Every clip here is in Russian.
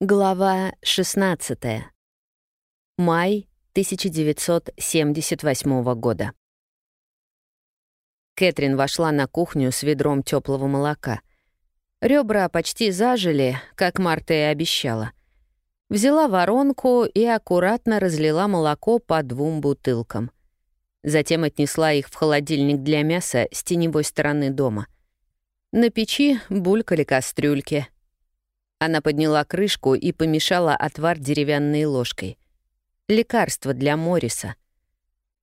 Глава 16. Май 1978 года. Кэтрин вошла на кухню с ведром теплого молока. Ребра почти зажили, как Марта и обещала. Взяла воронку и аккуратно разлила молоко по двум бутылкам. Затем отнесла их в холодильник для мяса с теневой стороны дома. На печи булькали кастрюльки — она подняла крышку и помешала отвар деревянной ложкой. Лекарство для Мориса.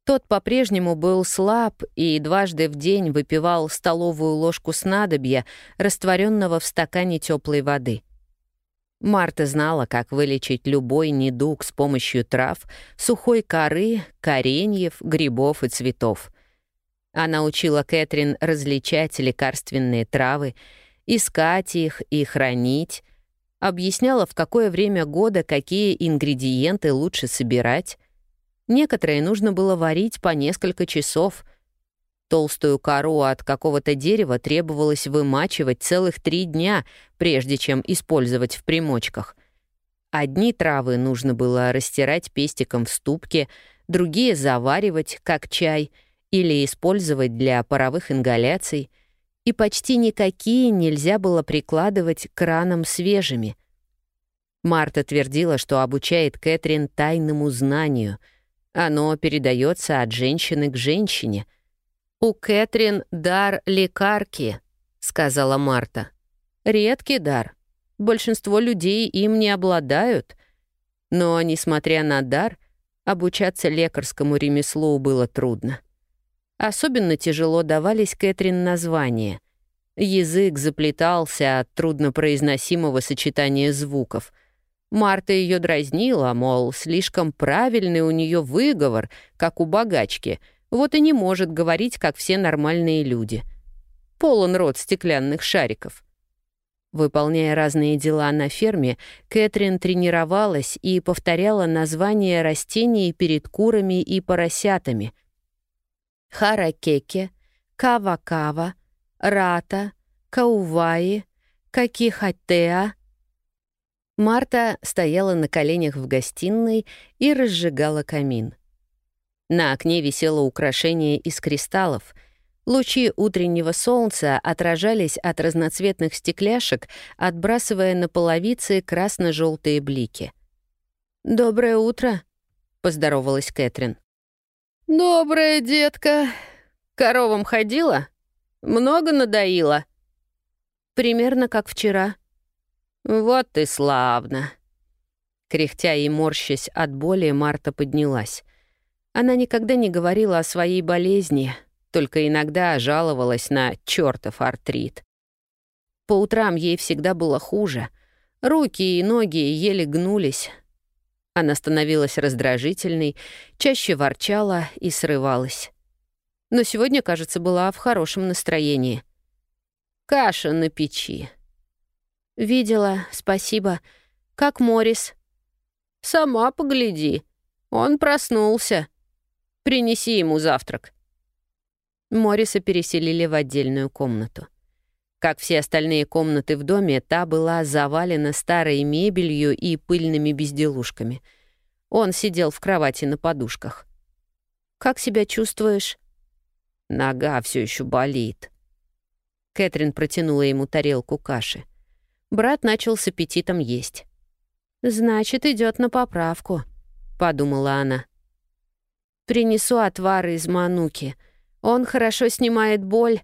Тот по-прежнему был слаб и дважды в день выпивал столовую ложку снадобья, растворенного в стакане теплой воды. Марта знала, как вылечить любой недуг с помощью трав, сухой коры, кореньев, грибов и цветов. Она учила Кэтрин различать лекарственные травы, искать их и хранить, объясняла, в какое время года какие ингредиенты лучше собирать. Некоторые нужно было варить по несколько часов. Толстую кору от какого-то дерева требовалось вымачивать целых три дня, прежде чем использовать в примочках. Одни травы нужно было растирать пестиком в ступке, другие заваривать, как чай, или использовать для паровых ингаляций — и почти никакие нельзя было прикладывать к ранам свежими. Марта твердила, что обучает Кэтрин тайному знанию. Оно передается от женщины к женщине. «У Кэтрин дар лекарки», — сказала Марта. «Редкий дар. Большинство людей им не обладают. Но, несмотря на дар, обучаться лекарскому ремеслу было трудно. Особенно тяжело давались Кэтрин названия. Язык заплетался от труднопроизносимого сочетания звуков. Марта ее дразнила, мол, слишком правильный у нее выговор, как у богачки, вот и не может говорить, как все нормальные люди. Полон рот стеклянных шариков. Выполняя разные дела на ферме, Кэтрин тренировалась и повторяла названия растений перед курами и поросятами — Харакеке, Кава-Кава, Рата, Кауваи, Какихатеа. Марта стояла на коленях в гостиной и разжигала камин. На окне висело украшение из кристаллов. Лучи утреннего солнца отражались от разноцветных стекляшек, отбрасывая на половицы красно-желтые блики. «Доброе утро», — поздоровалась Кэтрин. «Добрая детка. Коровам ходила? Много надоила?» «Примерно как вчера». «Вот ты славно». Кряхтя и морщась от боли, Марта поднялась. Она никогда не говорила о своей болезни, только иногда жаловалась на чертов артрит. По утрам ей всегда было хуже. Руки и ноги еле гнулись, она становилась раздражительной, чаще ворчала и срывалась. Но сегодня, кажется, была в хорошем настроении. «Каша на печи». «Видела, спасибо. Как Морис?» «Сама погляди. Он проснулся. Принеси ему завтрак». Мориса переселили в отдельную комнату. Как все остальные комнаты в доме, та была завалена старой мебелью и пыльными безделушками. Он сидел в кровати на подушках. «Как себя чувствуешь?» «Нога все еще болит». Кэтрин протянула ему тарелку каши. Брат начал с аппетитом есть. «Значит, идет на поправку», — подумала она. «Принесу отвар из мануки. Он хорошо снимает боль,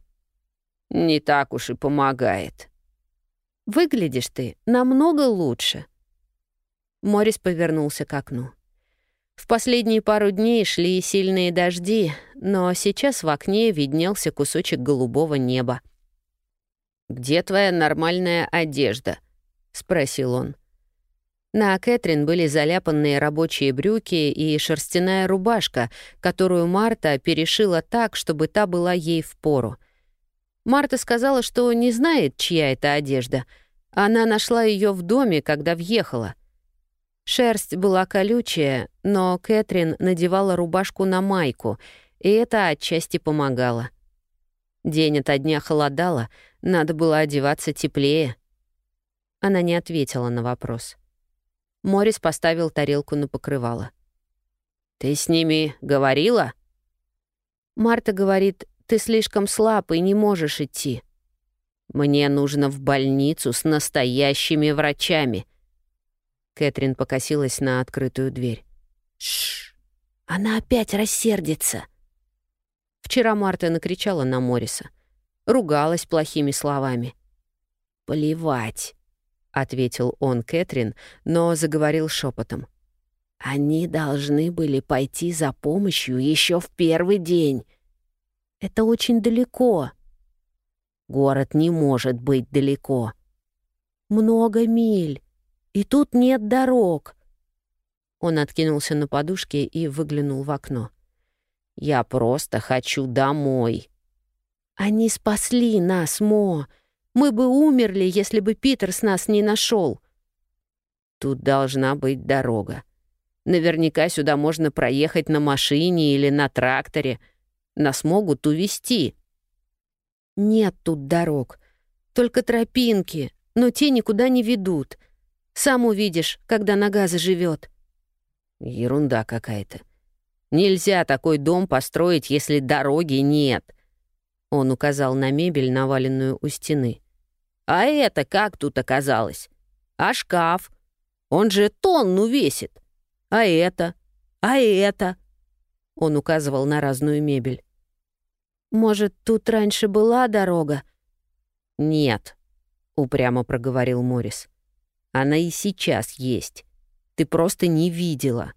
не так уж и помогает. Выглядишь ты намного лучше. Морис повернулся к окну. В последние пару дней шли сильные дожди, но сейчас в окне виднелся кусочек голубого неба. «Где твоя нормальная одежда?» — спросил он. На Кэтрин были заляпанные рабочие брюки и шерстяная рубашка, которую Марта перешила так, чтобы та была ей в пору. Марта сказала, что не знает, чья это одежда. Она нашла ее в доме, когда въехала. Шерсть была колючая, но Кэтрин надевала рубашку на майку, и это отчасти помогало. День ото дня холодало, надо было одеваться теплее. Она не ответила на вопрос. Морис поставил тарелку на покрывало. «Ты с ними говорила?» Марта говорит, «Ты слишком слаб и не можешь идти». «Мне нужно в больницу с настоящими врачами». Кэтрин покосилась на открытую дверь. «Шш! Она опять рассердится!» Вчера Марта накричала на Мориса. Ругалась плохими словами. «Плевать!» — ответил он Кэтрин, но заговорил шепотом. «Они должны были пойти за помощью еще в первый день. Это очень далеко. Город не может быть далеко. Много миль, и тут нет дорог». Он откинулся на подушке и выглянул в окно. «Я просто хочу домой». «Они спасли нас, Мо!» Мы бы умерли, если бы Питер с нас не нашел. Тут должна быть дорога. Наверняка сюда можно проехать на машине или на тракторе. Нас могут увезти. Нет тут дорог. Только тропинки, но те никуда не ведут. Сам увидишь, когда нога заживет. Ерунда какая-то. Нельзя такой дом построить, если дороги нет. Он указал на мебель, наваленную у стены. «А это как тут оказалось? А шкаф? Он же тонну весит. А это? А это?» Он указывал на разную мебель. «Может, тут раньше была дорога?» «Нет», — упрямо проговорил Морис. «Она и сейчас есть. Ты просто не видела».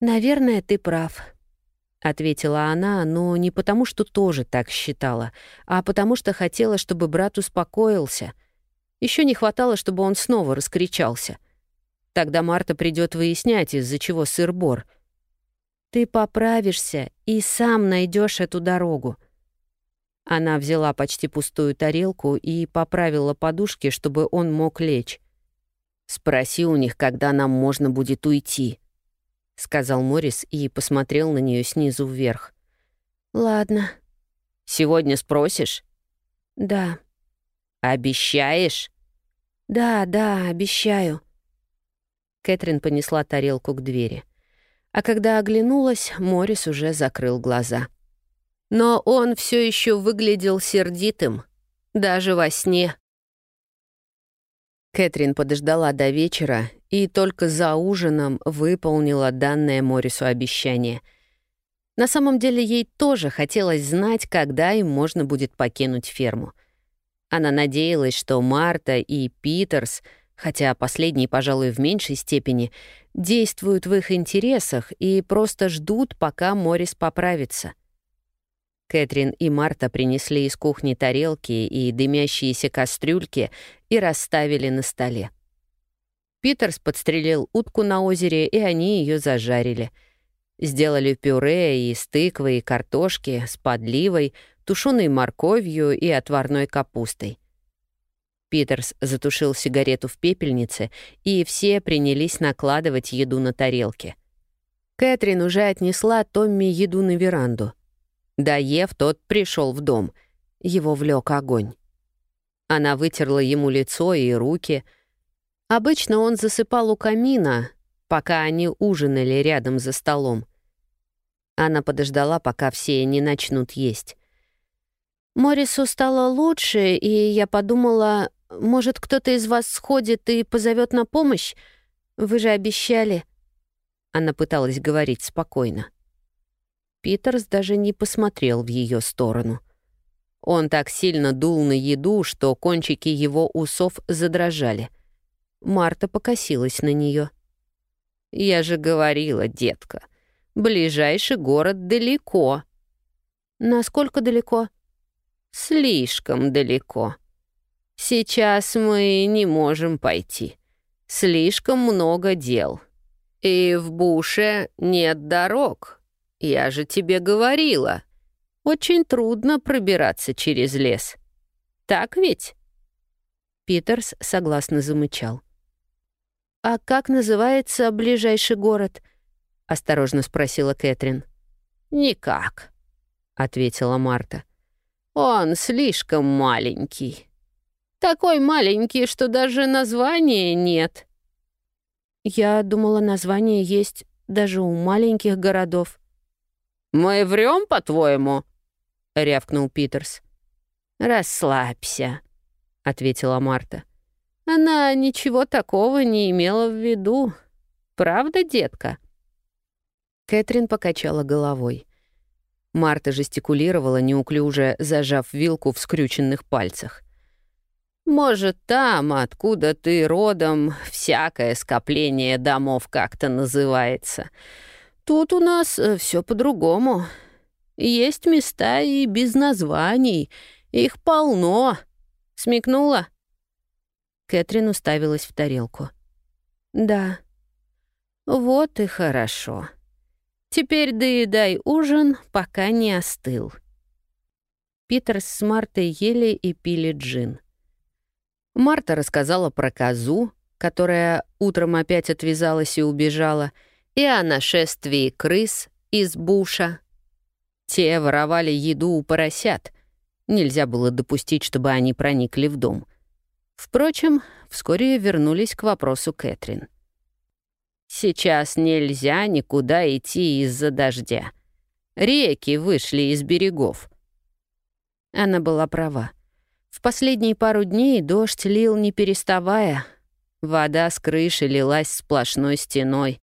«Наверное, ты прав», ответила она, но не потому, что тоже так считала, а потому что хотела, чтобы брат успокоился. Еще не хватало, чтобы он снова раскричался. Тогда Марта придет выяснять, из-за чего сыр-бор. «Ты поправишься и сам найдешь эту дорогу». Она взяла почти пустую тарелку и поправила подушки, чтобы он мог лечь. «Спроси у них, когда нам можно будет уйти», — сказал Морис и посмотрел на нее снизу вверх. «Ладно». «Сегодня спросишь?» «Да». «Обещаешь?» «Да, да, обещаю». Кэтрин понесла тарелку к двери. А когда оглянулась, Морис уже закрыл глаза. Но он все еще выглядел сердитым, даже во сне. Кэтрин подождала до вечера и только за ужином выполнила данное Морису обещание. На самом деле ей тоже хотелось знать, когда им можно будет покинуть ферму. Она надеялась, что Марта и Питерс, хотя последние, пожалуй, в меньшей степени, действуют в их интересах и просто ждут, пока Морис поправится — Кэтрин и Марта принесли из кухни тарелки и дымящиеся кастрюльки и расставили на столе. Питерс подстрелил утку на озере, и они ее зажарили. Сделали пюре из тыквы и картошки с подливой, тушеной морковью и отварной капустой. Питерс затушил сигарету в пепельнице, и все принялись накладывать еду на тарелки. Кэтрин уже отнесла Томми еду на веранду — Доев, тот пришел в дом. Его влек огонь. Она вытерла ему лицо и руки. Обычно он засыпал у камина, пока они ужинали рядом за столом. Она подождала, пока все не начнут есть. Морису стало лучше, и я подумала, может, кто-то из вас сходит и позовет на помощь? Вы же обещали. Она пыталась говорить спокойно. Питерс даже не посмотрел в ее сторону. Он так сильно дул на еду, что кончики его усов задрожали. Марта покосилась на нее. «Я же говорила, детка, ближайший город далеко». «Насколько далеко?» «Слишком далеко. Сейчас мы не можем пойти. Слишком много дел. И в Буше нет дорог». «Я же тебе говорила. Очень трудно пробираться через лес. Так ведь?» Питерс согласно замычал. «А как называется ближайший город?» — осторожно спросила Кэтрин. «Никак», — ответила Марта. «Он слишком маленький. Такой маленький, что даже названия нет». Я думала, название есть даже у маленьких городов. «Мы врем, по-твоему?» — рявкнул Питерс. «Расслабься», — ответила Марта. «Она ничего такого не имела в виду. Правда, детка?» Кэтрин покачала головой. Марта жестикулировала, неуклюже зажав вилку в скрюченных пальцах. «Может, там, откуда ты родом, всякое скопление домов как-то называется. Тут у нас э, все по-другому. Есть места и без названий. Их полно. Смекнула?» Кэтрин уставилась в тарелку. «Да». «Вот и хорошо. Теперь доедай ужин, пока не остыл». Питер с Мартой ели и пили джин. Марта рассказала про козу, которая утром опять отвязалась и убежала, и о нашествии крыс из буша. Те воровали еду у поросят. Нельзя было допустить, чтобы они проникли в дом. Впрочем, вскоре вернулись к вопросу Кэтрин. «Сейчас нельзя никуда идти из-за дождя. Реки вышли из берегов». Она была права. В последние пару дней дождь лил не переставая. Вода с крыши лилась сплошной стеной.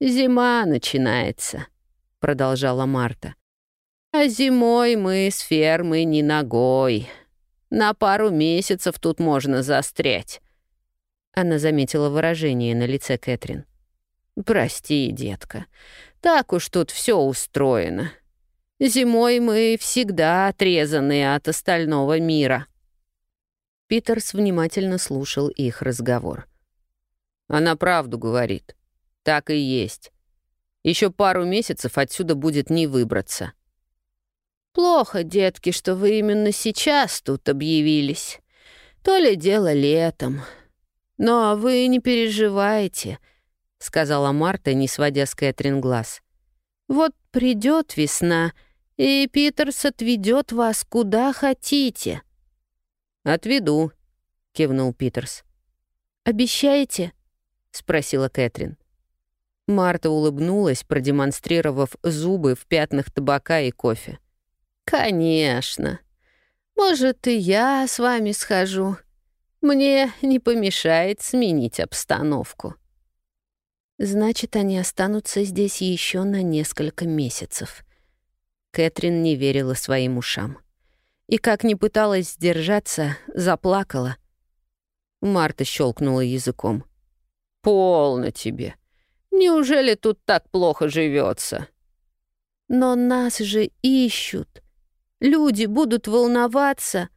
«Зима начинается», — продолжала Марта. «А зимой мы с фермы не ногой. На пару месяцев тут можно застрять». Она заметила выражение на лице Кэтрин. «Прости, детка, так уж тут все устроено. Зимой мы всегда отрезаны от остального мира». Питерс внимательно слушал их разговор. «Она правду говорит. Так и есть. Еще пару месяцев отсюда будет не выбраться». «Плохо, детки, что вы именно сейчас тут объявились. То ли дело летом. Но вы не переживайте», — сказала Марта, не сводя с Кэтрин глаз. «Вот придет весна, — и Питерс отведет вас куда хотите». «Отведу», — кивнул Питерс. «Обещаете?» — спросила Кэтрин. Марта улыбнулась, продемонстрировав зубы в пятнах табака и кофе. «Конечно. Может, и я с вами схожу. Мне не помешает сменить обстановку». Значит, они останутся здесь еще на несколько месяцев. Кэтрин не верила своим ушам. И как ни пыталась сдержаться, заплакала. Марта щелкнула языком. «Полно тебе. Неужели тут так плохо живется? «Но нас же ищут. Люди будут волноваться».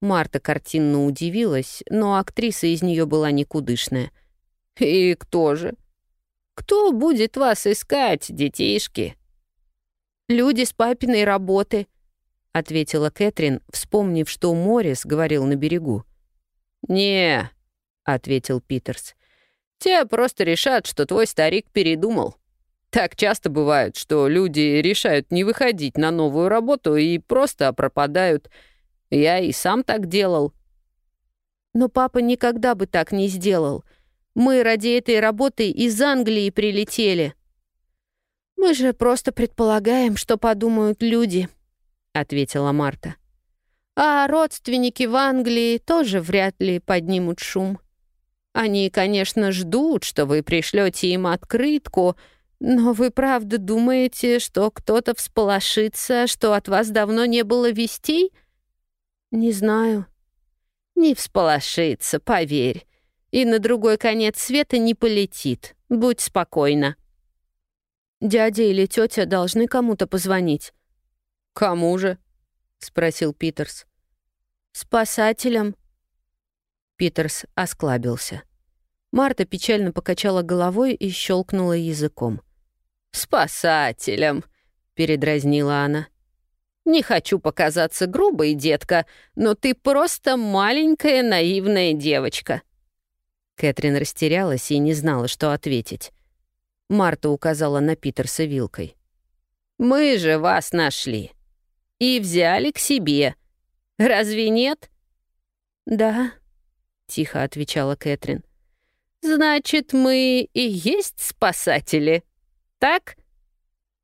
Марта картинно удивилась, но актриса из нее была никудышная. «И кто же? Кто будет вас искать, детишки?» Люди с папиной работы», — ответила Кэтрин, вспомнив, что Моррис говорил на берегу. «Не», — ответил Питерс. «Те просто решат, что твой старик передумал. Так часто бывает, что люди решают не выходить на новую работу и просто пропадают. Я и сам так делал». «Но папа никогда бы так не сделал. Мы ради этой работы из Англии прилетели», «Мы же просто предполагаем, что подумают люди», — ответила Марта. «А родственники в Англии тоже вряд ли поднимут шум. Они, конечно, ждут, что вы пришлете им открытку, но вы правда думаете, что кто-то всполошится, что от вас давно не было вестей? Не знаю. Не всполошится, поверь. И на другой конец света не полетит. Будь спокойна. Дядя или тетя должны кому-то позвонить. «Кому же?» — спросил Питерс. «Спасателям». Питерс осклабился. Марта печально покачала головой и щелкнула языком. «Спасателям», — передразнила она. «Не хочу показаться грубой, детка, но ты просто маленькая наивная девочка». Кэтрин растерялась и не знала, что ответить. Марта указала на Питерса вилкой. «Мы же вас нашли. И взяли к себе. Разве нет?» «Да», — тихо отвечала Кэтрин. Значит, мы и есть спасатели, так?»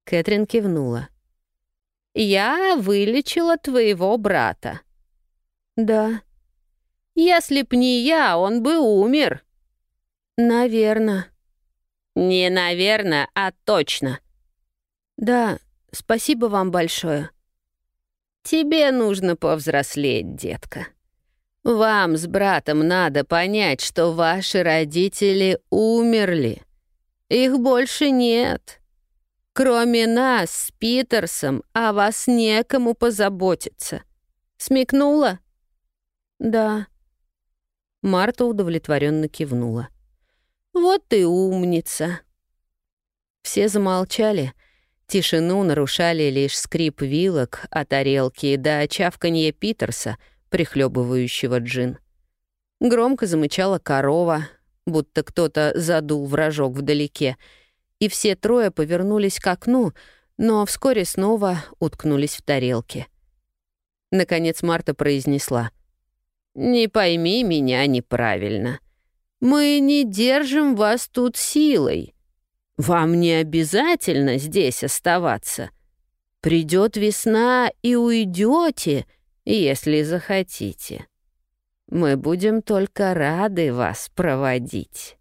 Кэтрин кивнула. «Я вылечила твоего брата». «Да». «Если б не я, он бы умер». «Наверно». «Не наверно, а точно». «Да, спасибо вам большое». «Тебе нужно повзрослеть, детка. Вам с братом надо понять, что ваши родители умерли. Их больше нет. Кроме нас с Питерсом о вас некому позаботиться. Смекнула?» «Да». Марта удовлетворенно кивнула. «Вот ты умница». Все замолчали. Тишину нарушали лишь скрип вилок о тарелке да чавканье Питерса, прихлебывающего джин. Громко замычала корова, будто кто-то задул вражок вдалеке, и все трое повернулись к окну, но вскоре снова уткнулись в тарелки. Наконец Марта произнесла. «Не пойми меня неправильно. Мы не держим вас тут силой. Вам не обязательно здесь оставаться. Придет весна и уйдете, если захотите. Мы будем только рады вас проводить».